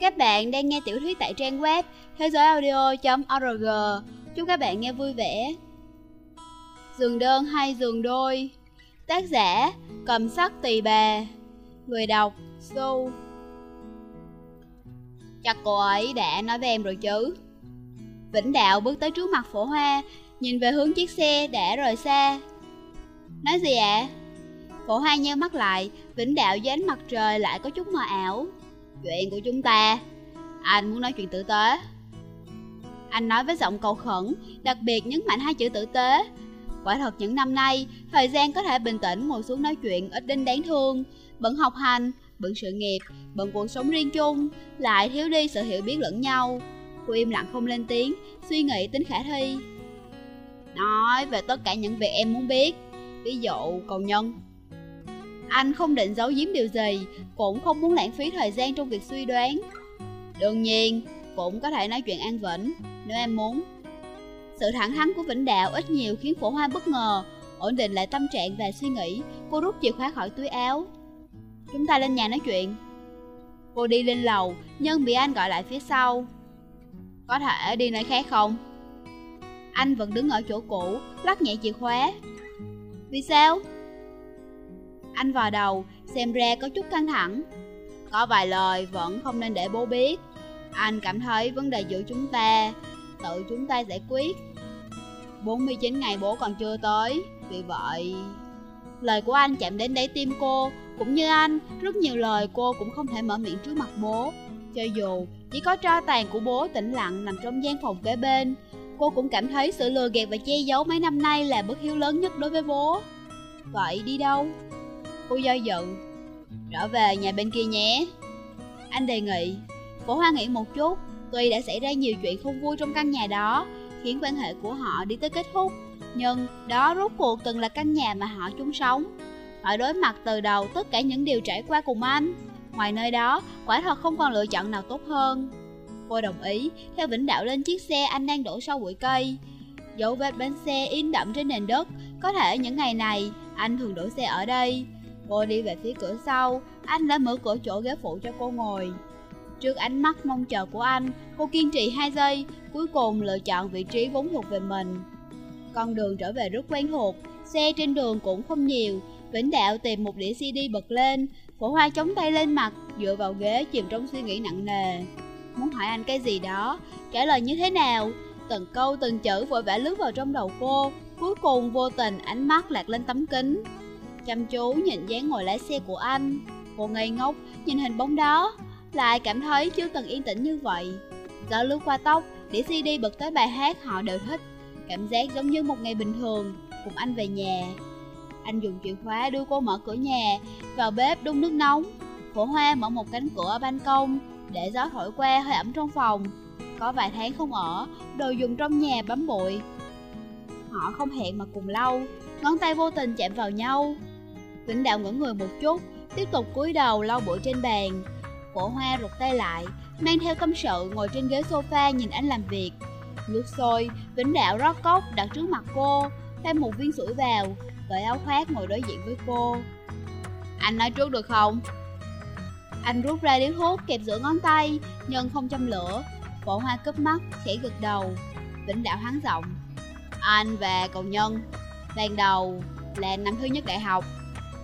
Các bạn đang nghe tiểu thuyết tại trang web thế giớiaudio.org Chúc các bạn nghe vui vẻ. Giường đơn hay giường đôi? Tác giả, Cầm sắc tỳ bà. Người đọc, Su. Chắc cô ấy đã nói với em rồi chứ? Vĩnh Đạo bước tới trước mặt phổ hoa, Nhìn về hướng chiếc xe đã rời xa. Nói gì ạ? À? Phổ hoa nheo mắt lại, Vĩnh Đạo dưới ánh mặt trời lại có chút mờ ảo. Chuyện của chúng ta. Anh muốn nói chuyện tử tế. Anh nói với giọng cầu khẩn Đặc biệt nhấn mạnh hai chữ tử tế. Quả thật những năm nay Thời gian có thể bình tĩnh ngồi xuống nói chuyện ít đinh đáng thương. Bận học hành, bận sự nghiệp, bận cuộc sống riêng chung Lại thiếu đi sự hiểu biết lẫn nhau. Cô im lặng không lên tiếng Suy nghĩ tính khả thi. Nói về tất cả những việc em muốn biết. Ví dụ cầu nhân anh không định giấu giếm điều gì, cũng không muốn lãng phí thời gian trong việc suy đoán. Đương nhiên, cũng có thể nói chuyện An Vĩnh, nếu em muốn. Sự thẳng thắn của Vĩnh Đạo ít nhiều khiến phổ hoa bất ngờ, ổn định lại tâm trạng và suy nghĩ, cô rút chìa khóa khỏi túi áo. Chúng ta lên nhà nói chuyện. Cô đi lên lầu, nhưng bị anh gọi lại phía sau. Có thể đi nơi khác không? Anh vẫn đứng ở chỗ cũ, lắc nhẹ chìa khóa. Vì sao? Anh vào đầu, xem ra có chút căng thẳng. Có vài lời vẫn không nên để bố biết. Anh cảm thấy vấn đề giữa chúng ta, tự chúng ta giải quyết. 49 ngày bố còn chưa tới, vì vậy... Lời của anh chạm đến đáy tim cô, cũng như anh, rất nhiều lời cô cũng không thể mở miệng trước mặt bố. Cho dù chỉ có tro tàn của bố tĩnh lặng nằm trong gian phòng kế bên, cô cũng cảm thấy sự lừa gạt và che giấu mấy năm nay là bất hiếu lớn nhất đối với bố. Vậy đi đâu? Cô do dự. Trở về nhà bên kia nhé. Anh đề nghị Cổ hoa nghĩ một chút Tuy đã xảy ra nhiều chuyện không vui trong căn nhà đó Khiến quan hệ của họ đi tới kết thúc Nhưng đó rốt cuộc từng là căn nhà mà họ chung sống. Họ đối mặt từ đầu tất cả những điều trải qua cùng anh. Ngoài nơi đó, quả thật không còn lựa chọn nào tốt hơn. Cô đồng ý, theo Vĩnh Đạo lên chiếc xe anh đang đổ sau bụi cây. Dấu vết bánh xe in đậm trên nền đất Có thể những ngày này, anh thường đổ xe ở đây. Cô đi về phía cửa sau, anh đã mở cửa chỗ ghế phụ cho cô ngồi. Trước ánh mắt mong chờ của anh, cô kiên trì 2 giây, cuối cùng lựa chọn vị trí vốn thuộc về mình. Con đường trở về rất quen thuộc, xe trên đường cũng không nhiều, Vĩnh Đạo tìm một đĩa CD bật lên, phổ hoa chống tay lên mặt, dựa vào ghế chìm trong suy nghĩ nặng nề. Muốn hỏi anh cái gì đó, trả lời như thế nào, từng câu từng chữ vội vã lướt vào trong đầu cô, cuối cùng vô tình ánh mắt lạc lên tấm kính chăm chú nhìn dáng ngồi lái xe của anh. Cô ngây ngốc, nhìn hình bóng đó, Lại cảm thấy chưa từng yên tĩnh như vậy. Gió lướt qua tóc, Để CD bật tới bài hát họ đều thích. Cảm giác giống như một ngày bình thường, Cùng anh về nhà. Anh dùng chìa khóa đưa cô mở cửa nhà, Vào bếp đun nước nóng. Phổ hoa mở một cánh cửa ở ban công, Để gió thổi qua hơi ẩm trong phòng. Có vài tháng không ở, Đồ dùng trong nhà bấm bụi. Họ không hẹn mà cùng lâu Ngón tay vô tình chạm vào nhau. Vĩnh Đạo ngẩn người một chút, tiếp tục cúi đầu lau bụi trên bàn. Cổ hoa rụt tay lại, mang theo tâm sự ngồi trên ghế sofa nhìn anh làm việc. Nước sôi, Vĩnh Đạo rót cốc đặt trước mặt cô, thêm một viên sủi vào, cởi áo khoác ngồi đối diện với cô. Anh nói trước được không? Anh rút ra điếu thuốc kẹp giữa ngón tay, nhưng không châm lửa. Cổ hoa cướp mắt, khẽ gật đầu. Vĩnh Đạo hắn giọng. Anh và cậu nhân, ban đầu là năm thứ nhất đại học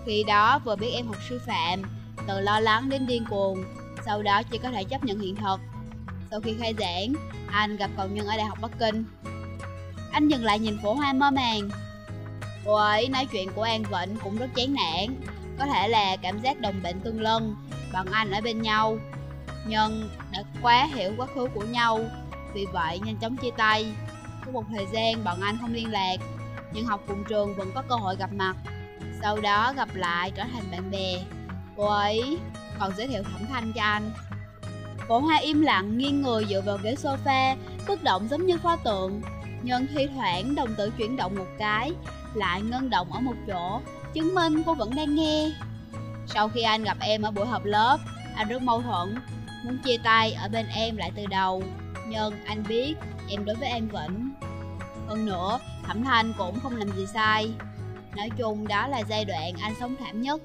khi đó vừa biết em học sư phạm Từ lo lắng đến điên cuồng, Sau đó chỉ có thể chấp nhận hiện thực. Sau khi khai giảng, Anh gặp cậu nhân ở Đại học Bắc Kinh. Anh dừng lại nhìn phổ hoa mơ màng. Cô ấy nói chuyện của An Vịnh cũng rất chán nản, Có thể là cảm giác đồng bệnh tương lân, Bọn anh ở bên nhau. Nhưng đã quá hiểu quá khứ của nhau, Vì vậy nhanh chóng chia tay. Có một thời gian bọn anh không liên lạc, Nhưng học cùng trường vẫn có cơ hội gặp mặt sau đó gặp lại trở thành bạn bè. Cô ấy còn giới thiệu Thẩm Thanh cho anh. Cổ hoa im lặng, nghiêng người dựa vào ghế sofa Bất động giống như pho tượng. Nhưng thi thoảng đồng tử chuyển động một cái, Lại ngân động ở một chỗ, Chứng minh cô vẫn đang nghe. Sau khi anh gặp em ở buổi họp lớp, Anh rất mâu thuẫn, Muốn chia tay ở bên em lại từ đầu. Nhưng anh biết em đối với em vẫn. Hơn nữa, Thẩm Thanh cũng không làm gì sai. Nói chung đó là giai đoạn anh sống thảm nhất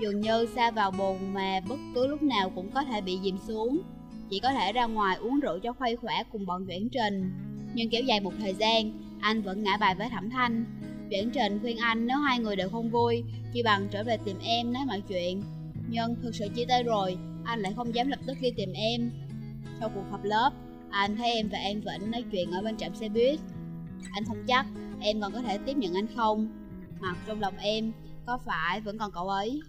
dường như xa vào bồn mà bất cứ lúc nào cũng có thể bị dìm xuống. Chỉ có thể ra ngoài uống rượu cho khuây khỏa cùng bọn Doãn Trình. Nhưng kéo dài một thời gian, anh vẫn ngã bài với Thẩm Thanh. Doãn Trình khuyên anh nếu hai người đều không vui, chỉ bằng trở về tìm em nói mọi chuyện. Nhưng thực sự chia tay rồi, anh lại không dám lập tức đi tìm em. Sau cuộc họp lớp, anh thấy em và An Vĩnh nói chuyện ở bên trạm xe buýt. Anh không chắc em còn có thể tiếp nhận anh không, mặt trong lòng em có phải vẫn còn cậu ấy.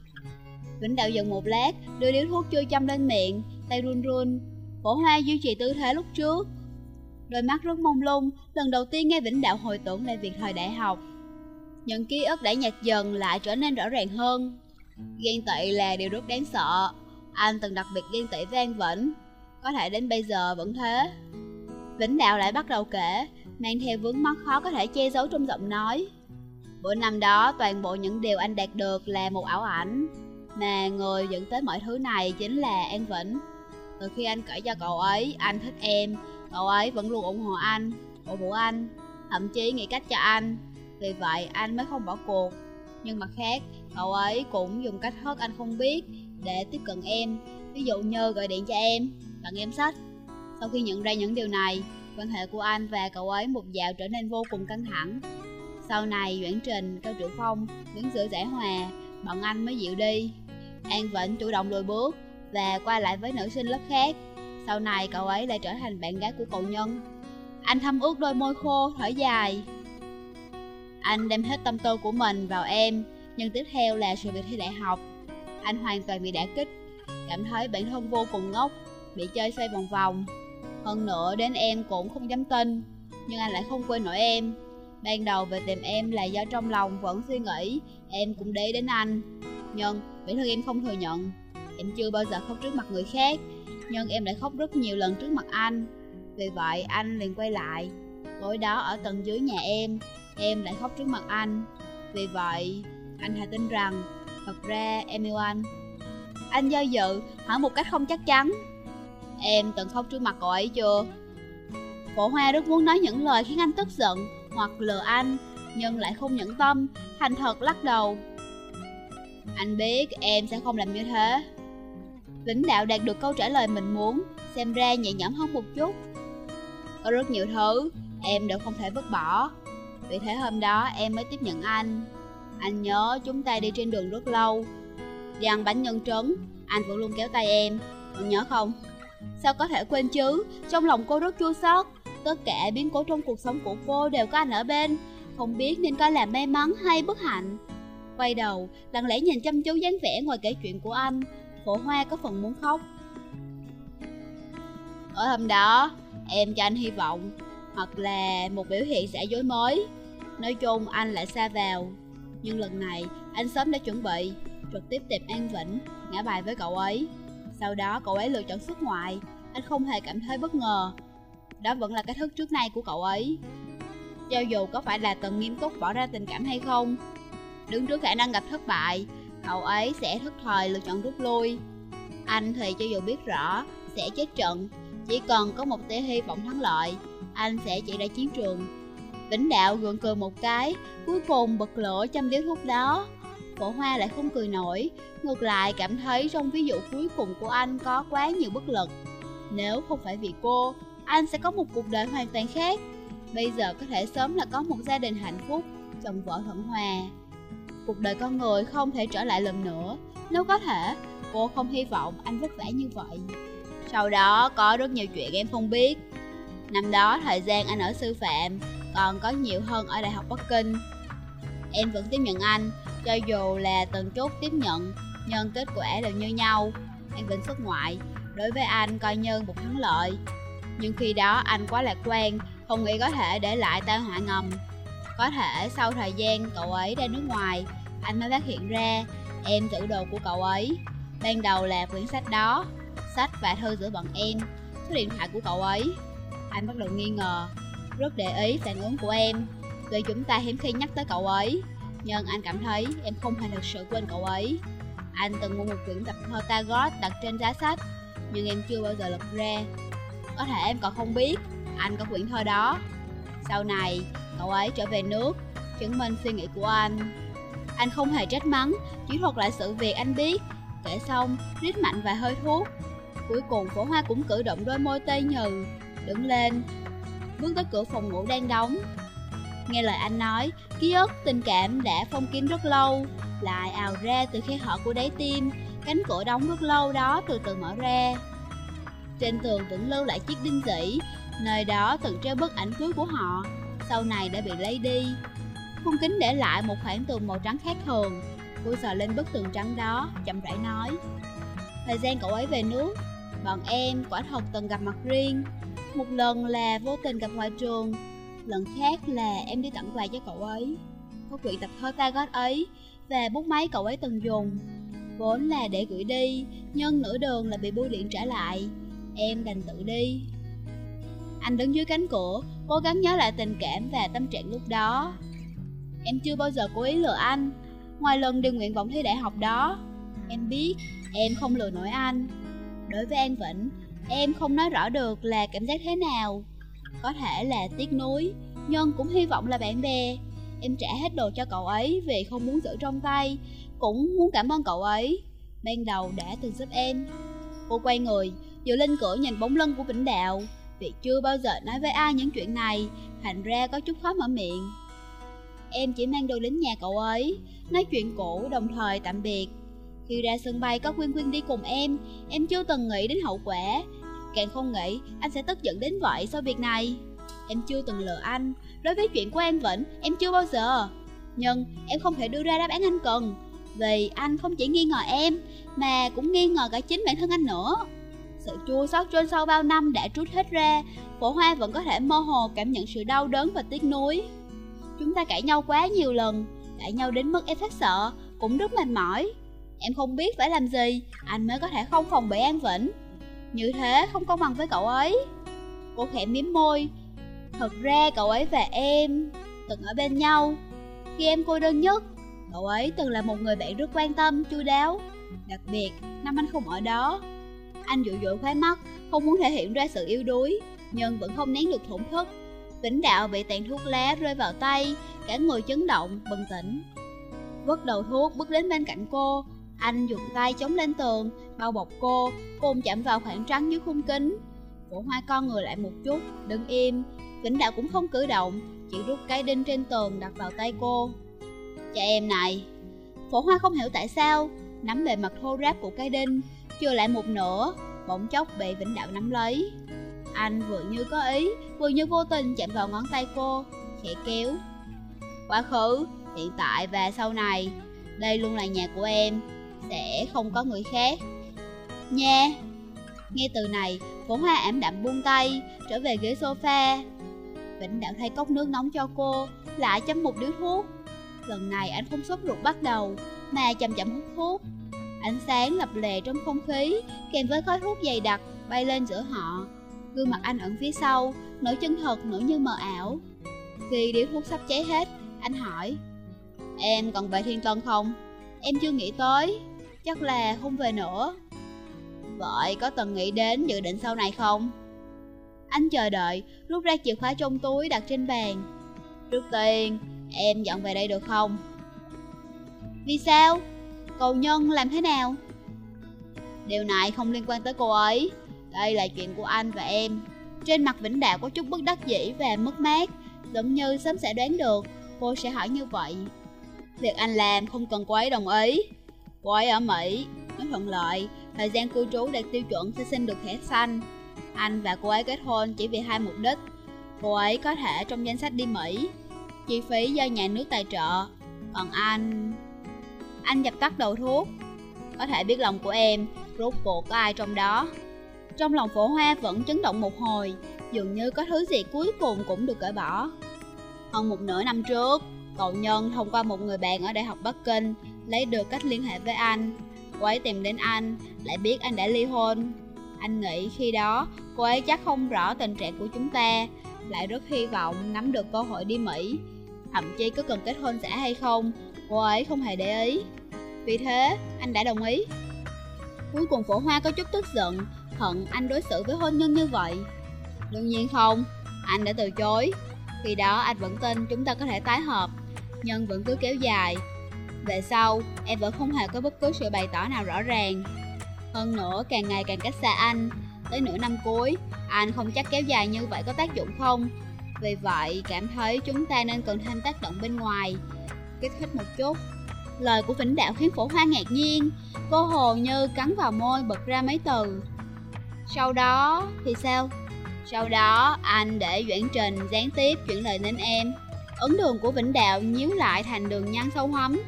Vĩnh Đạo dừng một lát, đưa điếu thuốc chưa châm lên miệng, tay run run. Phổ Hoa duy trì tư thế lúc trước. Đôi mắt rất mông lung, lần đầu tiên nghe Vĩnh Đạo hồi tưởng lại việc thời đại học. Những ký ức đã nhạt dần lại trở nên rõ ràng hơn. Ghen tị là điều rất đáng sợ. Anh từng đặc biệt ghen tị với An Vĩnh. Có thể đến bây giờ vẫn thế. Vĩnh Đạo lại bắt đầu kể, mang theo vướng mắt khó có thể che giấu trong giọng nói. Bữa năm đó, toàn bộ những điều anh đạt được là một ảo ảnh. Mà người dẫn tới mọi thứ này chính là An Vĩnh. Từ khi anh kể cho cậu ấy anh thích em. Cậu ấy vẫn luôn ủng hộ anh, cổ vũ anh Thậm chí nghĩ cách cho anh. Vì vậy anh mới không bỏ cuộc. Nhưng mặt khác, cậu ấy cũng dùng cách hớt anh không biết Để tiếp cận em. Ví dụ như gọi điện cho em, tặng em sách. Sau khi nhận ra những điều này Quan hệ của anh và cậu ấy một dạo trở nên vô cùng căng thẳng. Sau này Doãn Trình, Cao Triệu Phong đứng giữa giải hòa bọn anh mới dịu đi An Vĩnh chủ động lùi bước và qua lại với nữ sinh lớp khác. Sau này cậu ấy lại trở thành bạn gái của cậu Nhân. Anh thâm ướt đôi môi khô, thở dài. Anh đem hết tâm tư của mình vào em, nhưng tiếp theo là sự việc thi đại học. Anh hoàn toàn bị đả kích, cảm thấy bản thân vô cùng ngốc, bị chơi xoay vòng vòng. Hơn nữa đến em cũng không dám tin, nhưng anh lại không quên nổi em. Ban đầu về tìm em là do trong lòng vẫn suy nghĩ, em cũng để đến anh. Nhưng bản thân em không thừa nhận, Em chưa bao giờ khóc trước mặt người khác, Nhưng em lại khóc rất nhiều lần trước mặt anh. Vì vậy, anh liền quay lại. Tối đó ở tầng dưới nhà em Em lại khóc trước mặt anh. Vì vậy, anh hãy tin rằng, Thật ra em yêu anh. Anh do dự, hỏi một cách không chắc chắn. Em từng khóc trước mặt cậu ấy chưa? Cổ hoa rất muốn nói những lời khiến anh tức giận. Hoặc lừa anh, Nhưng lại không nhẫn tâm, Thành thật lắc đầu. Anh biết em sẽ không làm như thế. Vĩnh đạo đạt được câu trả lời mình muốn, Xem ra nhẹ nhõm hơn một chút. Có rất nhiều thứ Em đều không thể vứt bỏ. Vì thế hôm đó em mới tiếp nhận anh. Anh nhớ chúng ta đi trên đường rất lâu. Đi ăn bánh nhân trứng Anh vẫn luôn kéo tay em. Còn nhớ không? Sao có thể quên chứ? Trong lòng cô rất chua xót. Tất cả biến cố trong cuộc sống của cô đều có anh ở bên. Không biết nên coi là may mắn hay bất hạnh. Quay đầu, lặng lẽ nhìn chăm chú dáng vẻ ngoài kể chuyện của anh. Phổ Hoa có phần muốn khóc. Ở hôm đó, em cho anh hy vọng Hoặc là một biểu hiện giả dối mới. Nói chung anh lại xa vào. Nhưng lần này, anh sớm đã chuẩn bị. Trực tiếp tìm An Vĩnh, ngã bài với cậu ấy. Sau đó cậu ấy lựa chọn xuất ngoại. Anh không hề cảm thấy bất ngờ. Đó vẫn là cách thức trước nay của cậu ấy. Cho dù có phải là từng nghiêm túc bỏ ra tình cảm hay không, Đứng trước khả năng gặp thất bại, Cậu ấy sẽ thức thời lựa chọn rút lui. Anh thì cho dù biết rõ, Sẽ chết trận. Chỉ cần có một tia hy vọng thắng lợi, Anh sẽ chạy ra chiến trường. Vĩnh đạo gượng cười một cái, Cuối cùng bật lửa châm điếu thuốc đó. Phổ hoa lại không cười nổi, Ngược lại cảm thấy trong ví dụ cuối cùng của anh có quá nhiều bất lực. Nếu không phải vì cô anh sẽ có một cuộc đời hoàn toàn khác. Bây giờ có thể sớm là có một gia đình hạnh phúc Chồng vợ thuận hòa. Cuộc đời con người không thể trở lại lần nữa. Nếu có thể, cô không hy vọng anh vất vả như vậy. Sau đó có rất nhiều chuyện em không biết. Năm đó thời gian anh ở sư phạm Còn có nhiều hơn ở Đại học Bắc Kinh. Em vẫn tiếp nhận anh Cho dù là từng chút tiếp nhận Nhưng kết quả đều như nhau. Em vẫn xuất ngoại. Đối với anh coi như một thắng lợi. Nhưng khi đó anh quá lạc quan Không nghĩ có thể để lại tai họa ngầm có thể sau thời gian cậu ấy ra nước ngoài, anh mới phát hiện ra em giữ đồ của cậu ấy. Ban đầu là quyển sách đó, sách và thư giữa bọn em, số điện thoại của cậu ấy. Anh bắt đầu nghi ngờ, rất để ý phản ứng của em. Vì chúng ta hiếm khi nhắc tới cậu ấy, nhưng anh cảm thấy em không hề thực sự quên cậu ấy. Anh từng mua một quyển tập thơ Tagot đặt trên giá sách, nhưng em chưa bao giờ lật ra. Có thể em còn không biết, anh có quyển thơ đó. Sau này, cậu ấy trở về nước, chứng minh suy nghĩ của anh. Anh không hề trách mắng, chỉ thuật lại sự việc anh biết. Kể xong, rít mạnh vài hơi thuốc Cuối cùng phổ hoa cũng cử động đôi môi tê nhừ Đứng lên Bước tới cửa phòng ngủ đang đóng. Nghe lời anh nói, ký ức, tình cảm đã phong kín rất lâu. Lại ào ra từ khe hở của đáy tim Cánh cửa đóng rất lâu đó từ từ mở ra. Trên tường vẫn lưu lại chiếc đinh dĩ Nơi đó từng treo bức ảnh cưới của họ Sau này đã bị lấy đi. Khung kính để lại một khoảng tường màu trắng khác thường. Cô sờ lên bức tường trắng đó, chậm rãi nói Thời gian cậu ấy về nước Bọn em quả thật từng gặp mặt riêng. Một lần là vô tình gặp ngoài trường Lần khác là em đi tặng quà cho cậu ấy. Có quyển tập thơ ta gót ấy Và bút máy cậu ấy từng dùng. Vốn là để gửi đi Nhưng nửa đường là bị bưu điện trả lại. Em đành tự đi. Anh đứng dưới cánh cửa, Cố gắng nhớ lại tình cảm và tâm trạng lúc đó. Em chưa bao giờ cố ý lừa anh. Ngoài lần đi nguyện vọng thi đại học đó, Em biết em không lừa nổi anh. Đối với An Vĩnh, Em không nói rõ được là cảm giác thế nào. Có thể là tiếc nuối, Nhưng cũng hy vọng là bạn bè. Em trả hết đồ cho cậu ấy vì không muốn giữ trong tay, Cũng muốn cảm ơn cậu ấy. Ban đầu đã từng giúp em. Cô quay người Dựa lên cửa nhìn bóng lưng của Vĩnh Đạo. Vì chưa bao giờ nói với ai những chuyện này, Thành ra có chút khó mở miệng. Em chỉ mang đồ lính nhà cậu ấy, Nói chuyện cũ đồng thời tạm biệt. Khi ra sân bay có Quyên Quyên đi cùng em Em chưa từng nghĩ đến hậu quả. Càng không nghĩ, anh sẽ tức giận đến vậy sau việc này. Em chưa từng lừa anh, Đối với chuyện của An Vĩnh em chưa bao giờ. Nhưng em không thể đưa ra đáp án anh cần. Vì anh không chỉ nghi ngờ em, Mà cũng nghi ngờ cả chính bản thân anh nữa. Sự chua xót trên sau bao năm đã trút hết ra. Phổ Hoa vẫn có thể mơ hồ cảm nhận sự đau đớn và tiếc nuối. Chúng ta cãi nhau quá nhiều lần Cãi nhau đến mức em phát sợ Cũng rất mệt mỏi. Em không biết phải làm gì Anh mới có thể không phòng bị An Vĩnh. Như thế không công bằng với cậu ấy. Cô khẽ miếm môi. Thật ra cậu ấy và em Từng ở bên nhau. Khi em cô đơn nhất Cậu ấy từng là một người bạn rất quan tâm, chu đáo. Đặc biệt, năm anh không ở đó anh dụ dỗ khóe mắt Không muốn thể hiện ra sự yếu đuối Nhưng vẫn không nén được thổn thức. Vĩnh đạo bị tàn thuốc lá rơi vào tay Cả người chấn động, bừng tỉnh. Vứt đầu thuốc bước đến bên cạnh cô. Anh dùng tay chống lên tường Bao bọc cô Côn chạm vào khoảng trắng dưới khung kính. Cổ hoa con người lại một chút Đứng im. Vĩnh đạo cũng không cử động Chỉ rút cái đinh trên tường đặt vào tay cô. Cha em này. Phổ hoa không hiểu tại sao Nắm bề mặt thô ráp của cái đinh. Chưa lại một nửa Bỗng chốc bị Vĩnh đạo nắm lấy anh vừa như có ý, vừa như vô tình chạm vào ngón tay cô, khẽ kéo. Quá khứ, hiện tại và sau này, đây luôn là nhà của em, sẽ không có người khác. Nha! Nghe từ này, phổ hoa ảm đạm buông tay, trở về ghế sofa. Vĩnh đạo thay cốc nước nóng cho cô, lại chấm một điếu thuốc. Lần này anh không sốt ruột bắt đầu, mà chậm chậm hút thuốc. Ánh sáng lập lè trong không khí, kèm với khói thuốc dày đặc bay lên giữa họ, Gương mặt anh ẩn phía sau, nỗi chân thật nổi như mờ ảo Khi điếu thuốc sắp cháy hết, anh hỏi Em còn về Thiên Tân không? Em chưa nghĩ tới, chắc là không về nữa Vậy có từng nghĩ đến dự định sau này không? Anh chờ đợi, rút ra chìa khóa trong túi đặt trên bàn Trước tiên, em dọn về đây được không? Vì sao? Cầu nhân làm thế nào? Điều này không liên quan tới cô ấy. Đây là chuyện của anh và em. Trên mặt Vĩnh Đạo có chút bất đắc dĩ và mất mát, Giống như sớm sẽ đoán được, Cô sẽ hỏi như vậy. Việc anh làm không cần cô ấy đồng ý. Cô ấy ở Mỹ nó thuận lợi, Thời gian cư trú đạt tiêu chuẩn sẽ xin được thẻ xanh. Anh và cô ấy kết hôn chỉ vì hai mục đích. Cô ấy có thể trong danh sách đi Mỹ, Chi phí do nhà nước tài trợ. Còn anh... Anh dập tắt đầu thuốc. Có thể biết lòng của em, Rốt cuộc có ai trong đó. Trong lòng phổ hoa vẫn chấn động một hồi, Dường như có thứ gì cuối cùng cũng được cởi bỏ. Hơn một nửa năm trước, Cậu Nhân thông qua một người bạn ở Đại học Bắc Kinh Lấy được cách liên hệ với anh. Cô ấy tìm đến anh, Lại biết anh đã ly hôn. Anh nghĩ khi đó, cô ấy chắc không rõ tình trạng của chúng ta, Lại rất hy vọng nắm được cơ hội đi Mỹ. Thậm chí có cần kết hôn giả hay không Cô ấy không hề để ý. Vì thế anh đã đồng ý. Cuối cùng phổ hoa có chút tức giận hận anh đối xử với hôn nhân như vậy. Đương nhiên không, anh đã từ chối. Khi đó anh vẫn tin chúng ta có thể tái hợp Nhưng vẫn cứ kéo dài. Về sau, em vẫn không hề có bất cứ sự bày tỏ nào rõ ràng. Hơn nữa, càng ngày càng cách xa anh. Tới nửa năm cuối, anh không chắc kéo dài như vậy có tác dụng không? Vì vậy, cảm thấy chúng ta nên cần thêm tác động bên ngoài. Kích thích một chút. Lời của Vĩnh Đạo khiến phổ hoa ngạc nhiên, Cô hồ như cắn vào môi bật ra mấy từ. Sau đó thì sao? Sau đó anh để Doãn Trình gián tiếp chuyển lời đến em. Ấn đường của Vĩnh Đạo nhíu lại thành đường nhăn sâu hấm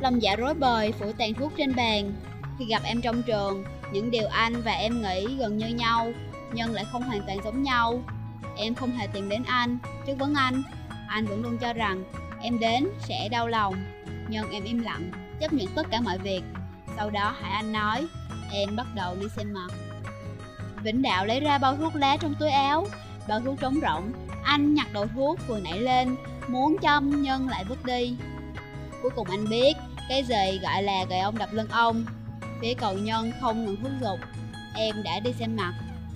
Lòng dạ rối bời phủ tàn thuốc trên bàn. Khi gặp em trong trường, Những điều anh và em nghĩ gần như nhau, Nhưng lại không hoàn toàn giống nhau. Em không hề tìm đến anh trước vấn anh. Anh vẫn luôn cho rằng Em đến sẽ đau lòng, Nhưng em im lặng, Chấp nhận tất cả mọi việc. Sau đó Hải Anh nói, Em bắt đầu đi xem mặt Vĩnh Đạo lấy ra bao thuốc lá trong túi áo, Bao thuốc trống rỗng. Anh nhặt đầu thuốc vừa nảy lên, Muốn châm nhưng lại vứt đi. Cuối cùng anh biết, Cái gì gọi là gậy ông đập lưng ông. Phía cầu nhân không ngừng thúc giục, Em đã đi xem mặt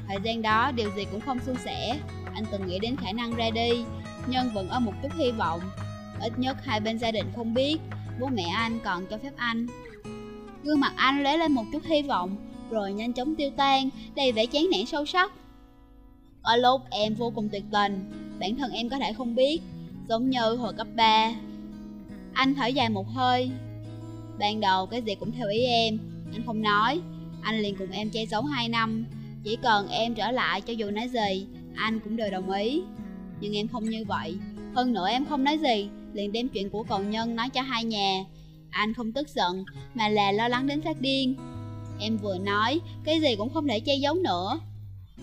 Thời gian đó điều gì cũng không suôn sẻ. Anh từng nghĩ đến khả năng ra đi, Nhưng vẫn ở một chút hy vọng. Ít nhất hai bên gia đình không biết. Bố mẹ anh còn cho phép anh. Gương mặt anh lấy lên một chút hy vọng, Rồi nhanh chóng tiêu tan, Đầy vẻ chán nản sâu sắc. Có lúc em vô cùng tuyệt tình Bản thân em có thể không biết, Giống như hồi cấp 3 Anh thở dài một hơi. Ban đầu cái gì cũng theo ý em, Anh không nói. Anh liền cùng em che giấu 2 năm. Chỉ cần em trở lại cho dù nói gì, Anh cũng đều đồng ý. Nhưng em không như vậy. Hơn nữa em không nói gì. Liền đem chuyện của cậu nhân nói cho hai nhà. Anh không tức giận, Mà là lo lắng đến phát điên. Em vừa nói, Cái gì cũng không thể che giấu nữa.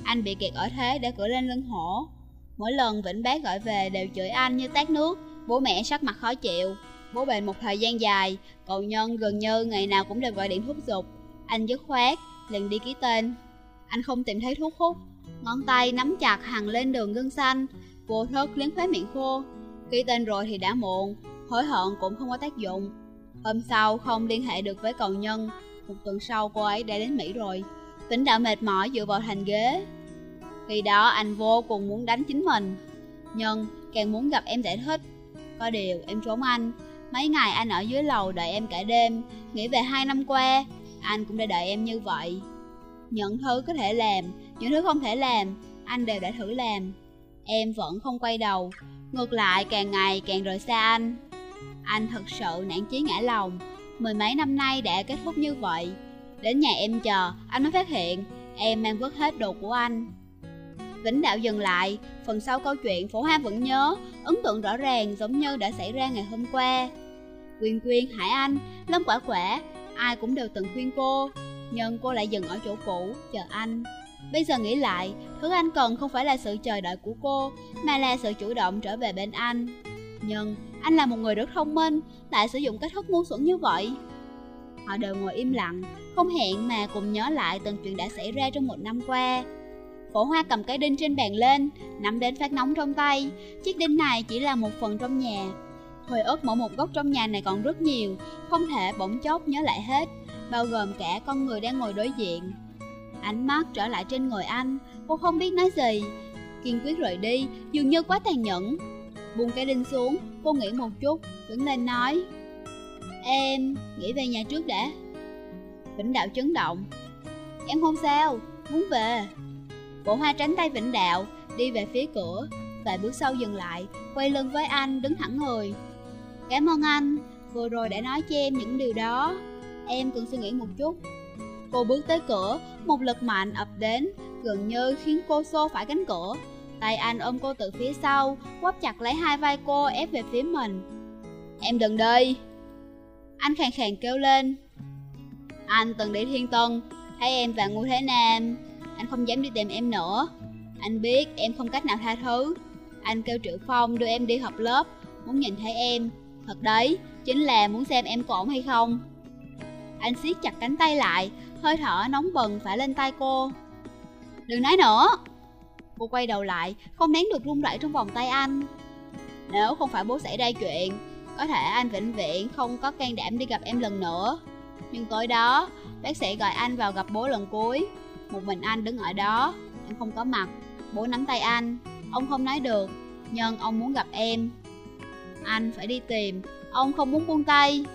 Anh bị kẹt ở thế để cưỡi lên lưng hổ. Mỗi lần Vĩnh Bác gọi về đều chửi anh như tát nước. Bố mẹ sắc mặt khó chịu. Bố bệnh một thời gian dài, Cậu nhân gần như ngày nào cũng đều gọi điện thúc giục. Anh dứt khoát, liền đi ký tên. Anh không tìm thấy thuốc hút. Ngón tay nắm chặt hằng lên đường gân xanh. Vô thức liếm khóe miệng khô Ký tên rồi thì đã muộn, Hối hận cũng không có tác dụng. Hôm sau không liên hệ được với cầu nhân, Một tuần sau cô ấy đã đến Mỹ rồi. Vĩnh đạo mệt mỏi dựa vào thành ghế. Khi đó anh vô cùng muốn đánh chính mình. Nhân càng muốn gặp em giải thích. Có điều em trốn anh. Mấy ngày anh ở dưới lầu đợi em cả đêm. Nghĩ về hai năm qua, Anh cũng đã đợi em như vậy. Những thứ có thể làm, Những thứ không thể làm, Anh đều đã thử làm. Em vẫn không quay đầu. Ngược lại càng ngày càng rời xa anh. Anh thật sự nản chí ngã lòng. Mười mấy năm nay đã kết thúc như vậy. Đến nhà em chờ Anh mới phát hiện Em mang vứt hết đồ của anh. Vĩnh đạo dừng lại, phần sau câu chuyện phổ hoa vẫn nhớ, ấn tượng rõ ràng giống như đã xảy ra ngày hôm qua. Quyên Quyên, Hải Anh, Lâm Quả Quả, ai cũng đều từng khuyên cô, nhưng cô lại dừng ở chỗ cũ, chờ anh. Bây giờ nghĩ lại, thứ anh cần không phải là sự chờ đợi của cô, mà là sự chủ động trở về bên anh. Nhưng anh là một người rất thông minh, lại sử dụng cách thức ngu xuẩn như vậy. Họ đều ngồi im lặng, không hẹn mà cùng nhớ lại từng chuyện đã xảy ra trong một năm qua. Phổ hoa cầm cái đinh trên bàn lên, nắm đến phát nóng trong tay. Chiếc đinh này chỉ là một phần trong nhà. Hồi ức mỗi một góc trong nhà này còn rất nhiều, không thể bỗng chốc nhớ lại hết, bao gồm cả con người đang ngồi đối diện. Ánh mắt trở lại trên người anh, cô không biết nói gì. Kiên quyết rời đi, dường như quá tàn nhẫn. Buông cái đinh xuống, cô nghĩ một chút, đứng lên nói. Em, nghĩ về nhà trước đã. Vĩnh đạo chấn động. Em không sao, muốn về. Bộ hoa tránh tay Vĩnh Đạo, đi về phía cửa, vài bước sau dừng lại, quay lưng với anh, đứng thẳng người. Cảm ơn anh, vừa rồi đã nói cho em những điều đó. Em cần suy nghĩ một chút. Cô bước tới cửa, một lực mạnh ập đến, gần như khiến cô xô phải cánh cửa. Tay anh ôm cô từ phía sau, quắp chặt lấy hai vai cô ép về phía mình. Em đừng đi. Anh khàn khàn kêu lên. Anh từng đi Thiên Tân, thấy em và Ngô Thế Nam anh không dám đi tìm em nữa Anh biết em không cách nào tha thứ Anh kêu Triệu Phong đưa em đi học lớp Muốn nhìn thấy em Thật đấy, chính là muốn xem em có ổn hay không Anh siết chặt cánh tay lại Hơi thở nóng bừng phải lên tay cô. Đừng nói nữa. Cô quay đầu lại, không nén được run rẩy trong vòng tay anh. Nếu không phải bố xảy ra chuyện Có thể anh vĩnh viễn không có can đảm đi gặp em lần nữa. Nhưng tối đó, bác sĩ gọi anh vào gặp bố lần cuối. Một mình anh đứng ở đó Em không có mặt. Bố nắm tay anh. Ông không nói được Nhưng ông muốn gặp em. Anh phải đi tìm Ông không muốn buông tay.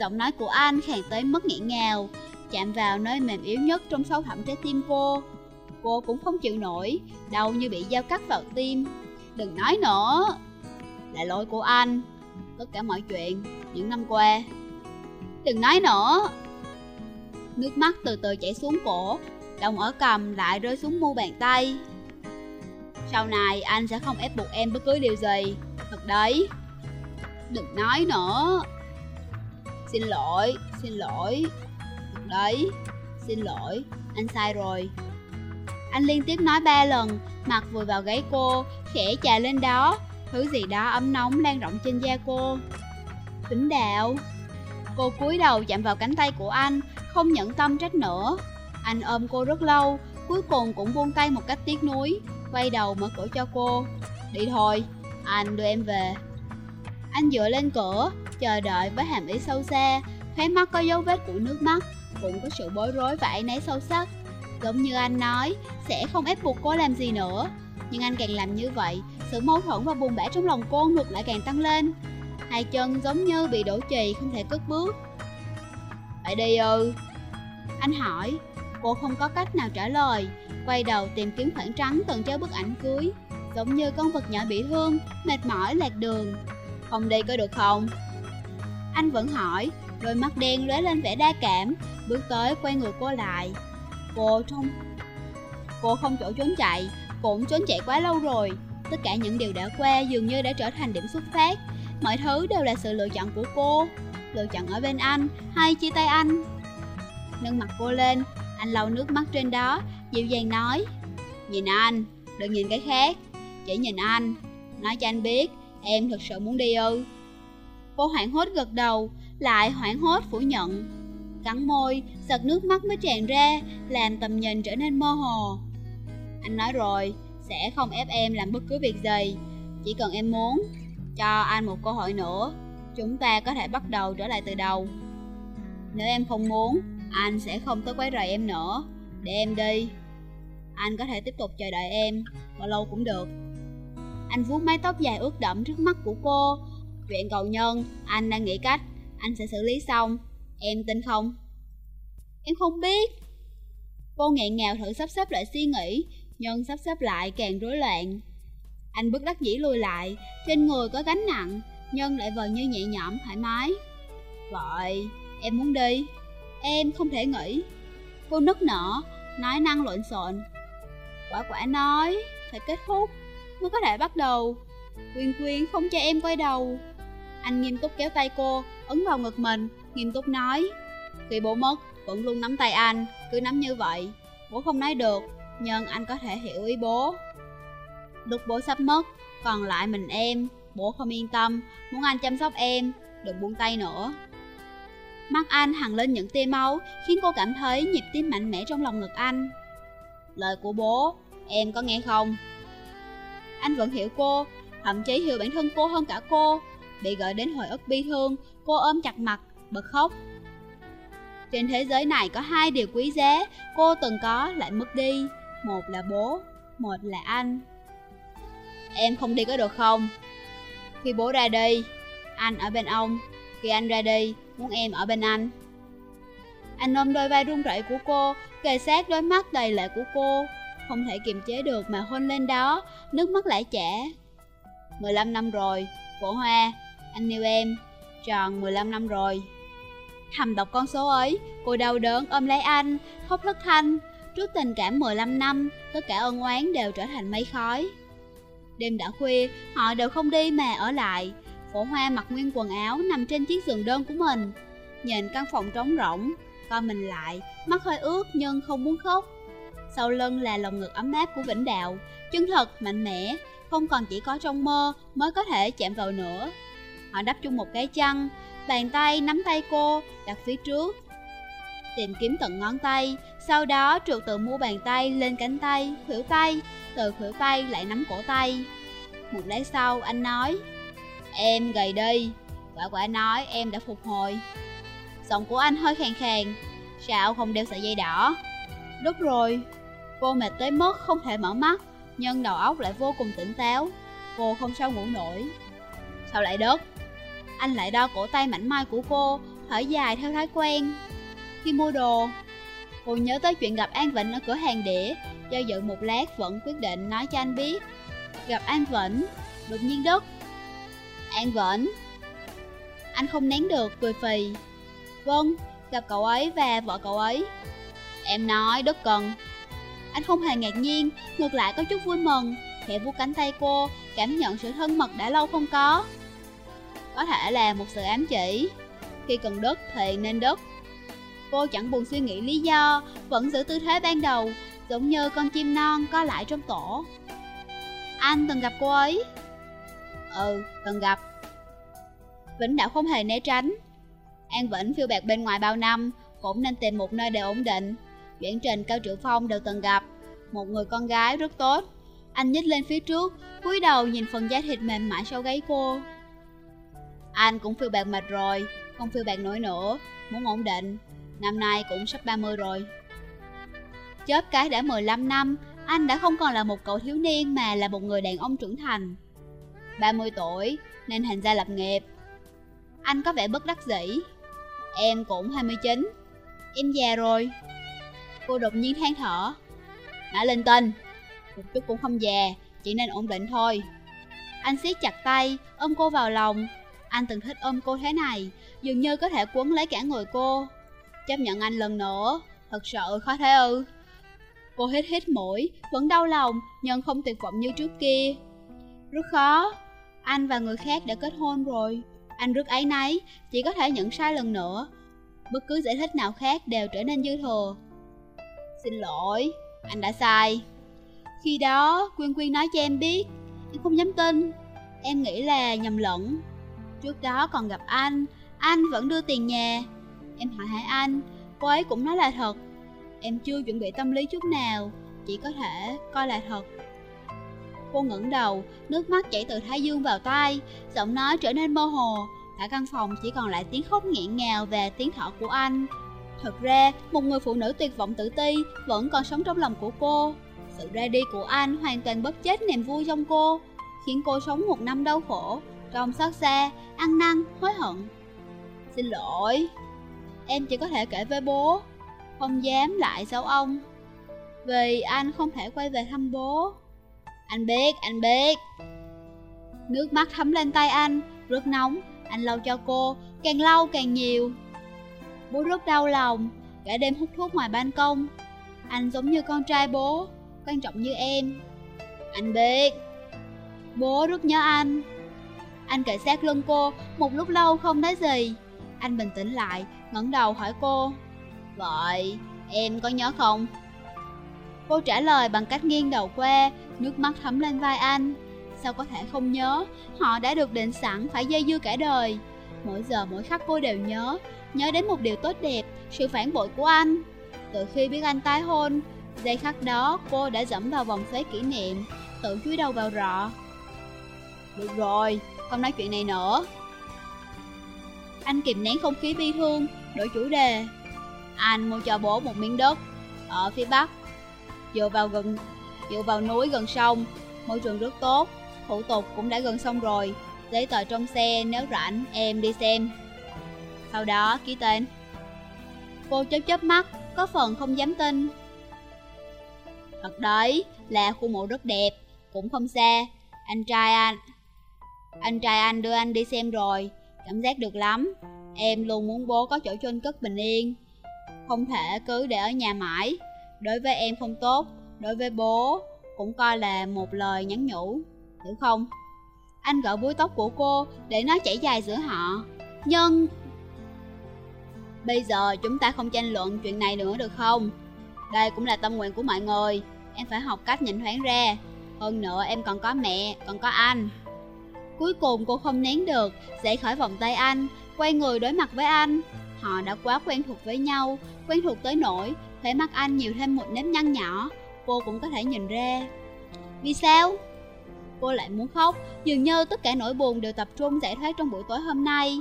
Giọng nói của anh khàn tới mức nghẹn ngào Chạm vào nơi mềm yếu nhất trong sâu thẳm trái tim cô. Cô cũng không chịu nổi Đau như bị dao cắt vào tim. Đừng nói nữa. Là lỗi của anh. Tất cả mọi chuyện những năm qua. Đừng nói nữa. Nước mắt từ từ chảy xuống cổ Đồng ở cầm lại rơi xuống mu bàn tay. Sau này anh sẽ không ép buộc em bất cứ điều gì. Thật đấy. Đừng nói nữa. Xin lỗi, xin lỗi. Thật đấy Xin lỗi, anh sai rồi. Anh liên tiếp nói ba lần Mặt vùi vào gáy cô Khẽ chà lên đó. Thứ gì đó ấm nóng lan rộng trên da cô. Vĩnh đạo. Cô cúi đầu chạm vào cánh tay của anh Không nhận tâm trách nữa. Anh ôm cô rất lâu Cuối cùng cũng buông tay một cách tiếc nuối Quay đầu mở cửa cho cô. Đi thôi, anh đưa em về. Anh dựa lên cửa Chờ đợi với hàm ý sâu xa Khóe mắt có dấu vết của nước mắt. Cũng có sự bối rối và áy náy sâu sắc. Giống như anh nói, Sẽ không ép buộc cô làm gì nữa. Nhưng anh càng làm như vậy, Sự mâu thuẫn và buồn bã trong lòng cô ngược lại càng tăng lên. Hai chân giống như bị đổ chì, không thể cất bước. Phải đi ư Anh hỏi. Cô không có cách nào trả lời, Quay đầu tìm kiếm khoảng trắng từng treo bức ảnh cưới. Giống như con vật nhỏ bị thương, Mệt mỏi lạc đường. Không đi có được không? Anh vẫn hỏi. Đôi mắt đen lóe lên vẻ đa cảm Bước tới quay người cô lại. Cô trong Cô không chỗ trốn chạy Cũng trốn chạy quá lâu rồi. Tất cả những điều đã qua dường như đã trở thành điểm xuất phát. Mọi thứ đều là sự lựa chọn của cô. Lựa chọn ở bên anh hay chia tay anh? Nâng mặt cô lên Anh lau nước mắt trên đó Dịu dàng nói Nhìn anh, đừng nhìn cái khác. Chỉ nhìn anh. Nói cho anh biết Em thực sự muốn đi ư? Cô hoảng hốt gật đầu lại hoảng hốt phủ nhận. Cắn môi, giật nước mắt mới tràn ra Làm tầm nhìn trở nên mơ hồ. Anh nói rồi Sẽ không ép em làm bất cứ việc gì. Chỉ cần em muốn cho anh một cơ hội nữa Chúng ta có thể bắt đầu trở lại từ đầu. Nếu em không muốn Anh sẽ không tới quấy rầy em nữa. Để em đi. Anh có thể tiếp tục chờ đợi em Bao lâu cũng được. Anh vuốt mái tóc dài ướt đẫm trước mắt của cô. Chuyện cầu nhân Anh đang nghĩ cách anh sẽ xử lý xong Em tin không Em không biết Cô nghẹn ngào thử sắp xếp lại suy nghĩ Nhưng sắp xếp lại càng rối loạn anh bất đắc dĩ lùi lại, trên người có gánh nặng, nhưng lại vờ như nhẹ nhõm thoải mái. Vậy, em muốn đi? Em không thể nghĩ Cô nức nở, nói năng lộn xộn. Quả quả nói, phải kết thúc, mới có thể bắt đầu. Quyên quyên không cho em quay đầu. Anh nghiêm túc kéo tay cô, ấn vào ngực mình, nghiêm túc nói. Khi bố mất, vẫn luôn nắm tay anh, cứ nắm như vậy. Bố không nói được, nhưng anh có thể hiểu ý bố. Lúc bố sắp mất, còn lại mình em, bố không yên tâm, muốn anh chăm sóc em, đừng buông tay nữa. Mắt anh hằng lên những tia máu, khiến cô cảm thấy nhịp tim mạnh mẽ trong lòng ngực anh. Lời của bố, em có nghe không? Anh vẫn hiểu cô, thậm chí hiểu bản thân cô hơn cả cô. Bị gợi đến hồi ức bi thương, cô ôm chặt mặt, bật khóc. Trên thế giới này có hai điều quý giá, cô từng có lại mất đi. Một là bố, một là anh. Em không đi có được không? Khi bố ra đi, anh ở bên ông. Khi anh ra đi, muốn em ở bên anh. Anh ôm đôi vai run rẩy của cô, kề sát đôi mắt đầy lệ của cô. Không thể kiềm chế được mà hôn lên đó, nước mắt lại chả. 15 năm rồi, phổ hoa, anh yêu em, tròn 15 năm rồi. Thầm đọc con số ấy, cô đau đớn ôm lấy anh, khóc thất thanh. Trước tình cảm 15 năm, tất cả ân oán đều trở thành mây khói. Đêm đã khuya, họ đều không đi mà ở lại. Phổ Hoa mặc nguyên quần áo nằm trên chiếc giường đơn của mình. Nhìn căn phòng trống rỗng, coi mình lại, mắt hơi ướt nhưng không muốn khóc. Sau lưng là lồng ngực ấm áp của Vĩnh Đạo, chân thật, mạnh mẽ, không còn chỉ có trong mơ mới có thể chạm vào nữa. Họ đắp chung một cái chăn, bàn tay nắm tay cô, đặt phía trước. Tìm kiếm tận ngón tay, sau đó trượt từ mu bàn tay lên cánh tay, khuỷu tay, từ khuỷu tay lại nắm cổ tay. Một lát sau anh nói Em gầy đi Quả quả nói em đã phục hồi. Giọng của anh hơi khàn khàn Sao không đeo sợi dây đỏ? Đúng rồi Cô mệt tới mức không thể mở mắt Nhưng đầu óc lại vô cùng tỉnh táo. Cô không sao ngủ nổi. Sao lại đứt? Anh lại đo cổ tay mảnh mai của cô thở dài theo thói quen. Khi mua đồ, cô nhớ tới chuyện gặp An Vĩnh ở cửa hàng đĩa, do dự một lát vẫn quyết định nói cho anh biết. Gặp An Vĩnh, đột nhiên Đức. An Vĩnh. Anh không nén được, cười phì. Vâng, gặp cậu ấy và vợ cậu ấy. Em nói Đức cần. Anh không hề ngạc nhiên, ngược lại có chút vui mừng, khẽ vuốt cánh tay cô, cảm nhận sự thân mật đã lâu không có. Có thể là một sự ám chỉ. Khi cần đất thì nên đất. Cô chẳng buồn suy nghĩ lý do, vẫn giữ tư thế ban đầu, giống như con chim non co lại trong tổ. Anh từng gặp cô ấy? Ừ, từng gặp. Vĩnh Đạo không hề né tránh. An Vĩnh phiêu bạc bên ngoài bao năm, cũng nên tìm một nơi để ổn định. Doãn Trình Cao Triệu Phong đều từng gặp, một người con gái rất tốt. Anh nhích lên phía trước, cúi đầu nhìn phần da thịt mềm mại sau gáy cô. Anh cũng phiêu bạc mệt rồi, không phiêu bạc nổi nữa, muốn ổn định. Năm nay cũng sắp 30 rồi. Chớp cái đã 15 năm, anh đã không còn là một cậu thiếu niên mà là một người đàn ông trưởng thành. 30 tuổi, nên hành gia lập nghiệp. Anh có vẻ bất đắc dĩ. Em cũng 29. Em già rồi. Cô đột nhiên than thở. Mã lên tên. một chút cũng không già, chỉ nên ổn định thôi. Anh siết chặt tay, ôm cô vào lòng. Anh từng thích ôm cô thế này, dường như có thể quấn lấy cả người cô. Chấp nhận anh lần nữa, thật sự khó thế ư. Cô hít hít mũi, vẫn đau lòng, nhưng không tuyệt vọng như trước kia. Rất khó, anh và người khác đã kết hôn rồi. Anh rất ấy nấy, chỉ có thể nhận sai lần nữa. Bất cứ giải thích nào khác đều trở nên dư thừa. Xin lỗi, anh đã sai. Khi đó, Quyên Quyên nói cho em biết, em không dám tin. Em nghĩ là nhầm lẫn. Trước đó còn gặp anh, anh vẫn đưa tiền nhà. Em hỏi hại anh, cô ấy cũng nói là thật. Em chưa chuẩn bị tâm lý chút nào, chỉ có thể coi là thật. Cô ngẩng đầu, nước mắt chảy từ thái dương vào tai, giọng nói trở nên mơ hồ. Cả căn phòng chỉ còn lại tiếng khóc nghẹn ngào và tiếng thở của anh. Thật ra, một người phụ nữ tuyệt vọng tự ti vẫn còn sống trong lòng của cô. Sự ra đi của anh hoàn toàn bất chết niềm vui trong cô, khiến cô sống một năm đau khổ, trong xót xa, ăn năn, hối hận. Xin lỗi, em chỉ có thể kể với bố, không dám lại xấu ông. Vì anh không thể quay về thăm bố. Anh biết, anh biết. Nước mắt thấm lên tay anh, rất nóng, anh lau cho cô, càng lau càng nhiều. Bố rất đau lòng, cả đêm hút thuốc ngoài ban công. Anh giống như con trai bố, quan trọng như em. Anh biết. Bố rất nhớ anh. Anh kể sát lưng cô, một lúc lâu không nói gì. Anh bình tĩnh lại, ngẩng đầu hỏi cô. Vậy, em có nhớ không? Cô trả lời bằng cách nghiêng đầu qua, nước mắt thấm lên vai anh. Sao có thể không nhớ, họ đã được định sẵn phải dây dưa cả đời. Mỗi giờ mỗi khắc cô đều nhớ, nhớ đến một điều tốt đẹp, sự phản bội của anh. Từ khi biết anh tái hôn, giây khắc đó cô đã dẫm vào vòng xoáy kỷ niệm, tự chúi đầu vào rọ. Được rồi, không nói chuyện này nữa. Anh kìm nén không khí bi thương, đổi chủ đề. Anh mua cho bố một miếng đất ở phía bắc, dựa vào gần, dựa vào núi gần sông, môi trường rất tốt, thủ tục cũng đã gần xong rồi, giấy tờ trong xe nếu rảnh em đi xem. Sau đó ký tên. Cô chớp chớp mắt, có phần không dám tin. Thật đấy, là khu mộ rất đẹp, cũng không xa. Anh trai anh, anh trai anh đưa anh đi xem rồi, cảm giác được lắm. Em luôn muốn bố có chỗ chôn cất bình yên, không thể cứ để ở nhà mãi. Đối với em không tốt, đối với bố cũng coi là một lời nhắn nhủ, hiểu không? Anh gỡ búi tóc của cô để nó chảy dài giữa họ. Nhưng Bây giờ chúng ta không tranh luận chuyện này nữa được không? Đây cũng là tâm nguyện của mọi người Em phải học cách nhìn thoáng ra Hơn nữa em còn có mẹ, còn có anh Cuối cùng cô không nén được Dậy khỏi vòng tay anh, Quay người đối mặt với anh. Họ đã quá quen thuộc với nhau, Quen thuộc tới nỗi Khóe mắt anh nhiều thêm một nếp nhăn nhỏ. Cô cũng có thể nhìn ra. Vì sao? Cô lại muốn khóc. Dường như tất cả nỗi buồn đều tập trung giải thoát trong buổi tối hôm nay.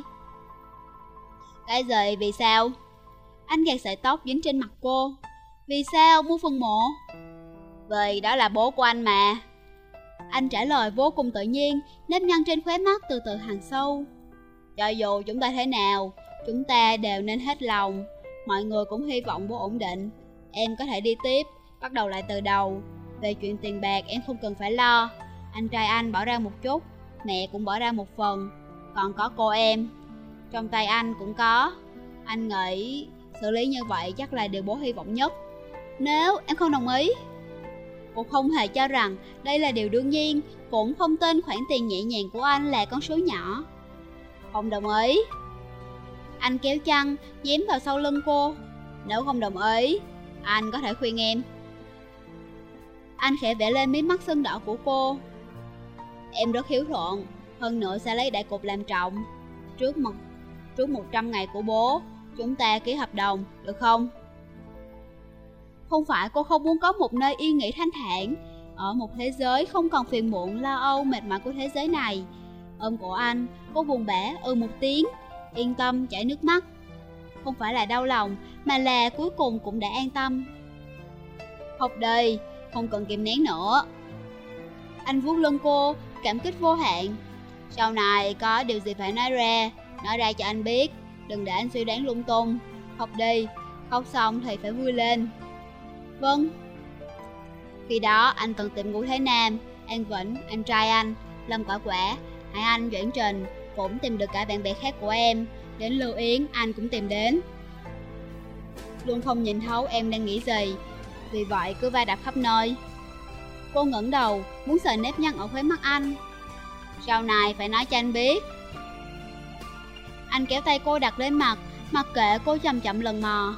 Cái gì? Vì sao? Anh gạt sợi tóc dính trên mặt cô. Vì sao? Mua phần mộ? Vì đó là bố của anh mà. Anh trả lời vô cùng tự nhiên, Nếp nhăn trên khóe mắt từ từ hàng sâu. Cho dù chúng ta thế nào, Chúng ta đều nên hết lòng. Mọi người cũng hy vọng bố ổn định. Em có thể đi tiếp, Bắt đầu lại từ đầu. Về chuyện tiền bạc em không cần phải lo. Anh trai anh bỏ ra một chút, Mẹ cũng bỏ ra một phần. Còn có cô em, Trong tay anh cũng có. Anh nghĩ xử lý như vậy chắc là điều bố hy vọng nhất. Nếu em không đồng ý Cô không hề cho rằng đây là điều đương nhiên Cũng không tin khoản tiền nhẹ nhàng của anh là con số nhỏ. Không đồng ý. Anh kéo chăn, dém vào sau lưng cô. Nếu không đồng ý, anh có thể khuyên em. Anh khẽ vẽ lên mí mắt sưng đỏ của cô. Em rất hiếu thuận Hơn nữa sẽ lấy đại cục làm trọng. Trước một, trước 100 ngày của bố Chúng ta ký hợp đồng, được không? Không phải cô không muốn có một nơi yên nghỉ thanh thản. Ở một thế giới không còn phiền muộn lo âu mệt mỏi của thế giới này. Ôm cổ anh, cô buồn bã ừ một tiếng Yên tâm chảy nước mắt. Không phải là đau lòng Mà là cuối cùng cũng đã an tâm. Học đi, không cần kìm nén nữa. Anh vuốt lưng cô, cảm kích vô hạn. Sau này có điều gì phải nói ra Nói ra cho anh biết. Đừng để anh suy đoán lung tung. Học đi, khóc xong thì phải vui lên. Vâng. Khi đó anh từng tìm Ngũ Thế Nam An Vĩnh, anh trai anh Lâm Quả Quả, Hải Anh, Doãn Trình Cũng tìm được cả bạn bè khác của em. Đến Lưu Yến anh cũng tìm đến. Luôn không nhìn thấu em đang nghĩ gì Vì vậy cứ va đạp khắp nơi. Cô ngẩng đầu Muốn sờ nếp nhăn ở khóe mắt anh. Sau này phải nói cho anh biết. Anh kéo tay cô đặt lên mặt Mặc kệ cô chậm chậm lần mò.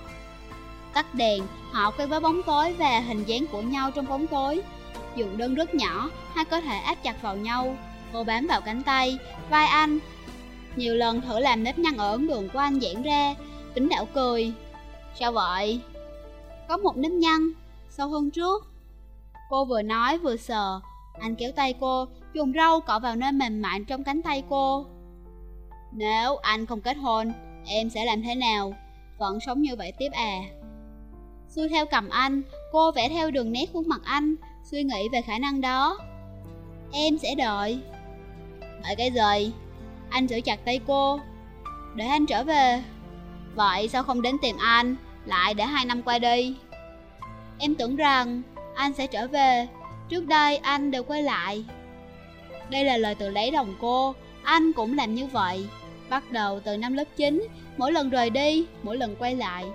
Tắt đèn, Họ quen với bóng tối và hình dáng của nhau trong bóng tối Giường đơn rất nhỏ, Hai cơ thể áp chặt vào nhau, Cô bám vào cánh tay, Vai anh Nhiều lần thử làm nếp nhăn ở ấn đường của anh giãn ra Tính đảo cười Sao vậy? Có một nếp nhăn Sâu hơn trước Cô vừa nói vừa sờ Anh kéo tay cô, Dùng râu cọ vào nơi mềm mại trong cánh tay cô Nếu anh không kết hôn, Em sẽ làm thế nào? Vẫn sống như vậy tiếp à? Xuôi theo cầm anh, cô vẽ theo đường nét khuôn mặt anh, suy nghĩ về khả năng đó. Em sẽ đợi. Đợi cái gì? Anh giữ chặt tay cô. Để anh trở về. Vậy sao không đến tìm anh, lại để hai năm qua đi? Em tưởng rằng anh sẽ trở về, trước đây anh đều quay lại. Đây là lời từ lấy đồng cô, anh cũng làm như vậy. Bắt đầu từ năm lớp 9, mỗi lần rời đi, mỗi lần quay lại,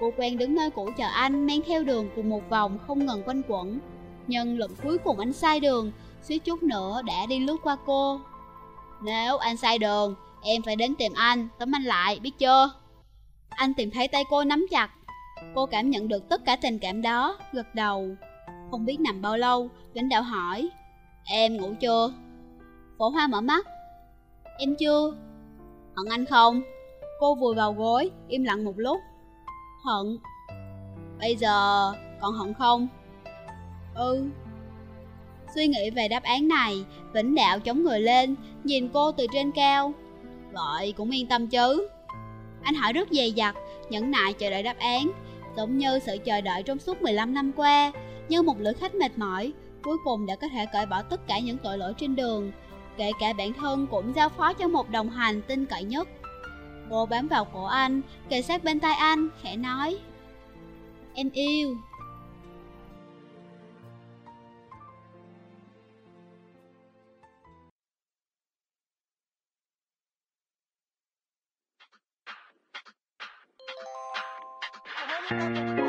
Cô quen đứng nơi cũ chờ anh, men theo đường cùng một vòng không ngừng quanh quẩn. Nhưng lần cuối cùng anh sai đường, Suýt chút nữa đã đi lướt qua cô. Nếu anh sai đường, Em phải đến tìm anh Tóm anh lại, biết chưa? Anh tìm thấy tay cô nắm chặt. Cô cảm nhận được tất cả tình cảm đó, Gật đầu. Không biết nằm bao lâu Vĩnh đạo hỏi, Em ngủ chưa? Phổ hoa mở mắt, Em chưa. Hận anh không? Cô vùi vào gối, Im lặng một lúc. Hận. Bây giờ còn hận không? Ừ. Suy nghĩ về đáp án này, Vĩnh đạo chống người lên, Nhìn cô từ trên cao. Vậy cũng yên tâm chứ. Anh hỏi rất dày dặt, Nhẫn nại chờ đợi đáp án. Giống như sự chờ đợi trong suốt 15 năm qua, Như một lữ khách mệt mỏi, Cuối cùng đã có thể cởi bỏ tất cả những tội lỗi trên đường. Kể cả bản thân cũng giao phó cho một đồng hành tin cậy nhất. Cô bám vào cổ anh, kề sát bên tai anh, khẽ nói Em yêu Thank you.